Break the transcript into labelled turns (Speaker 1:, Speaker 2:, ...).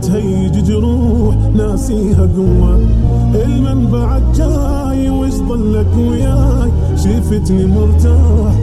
Speaker 1: تهيج جروح ناسيها قوة. المنبع جاي وش ظلك وياي؟ شفتني مرتاح.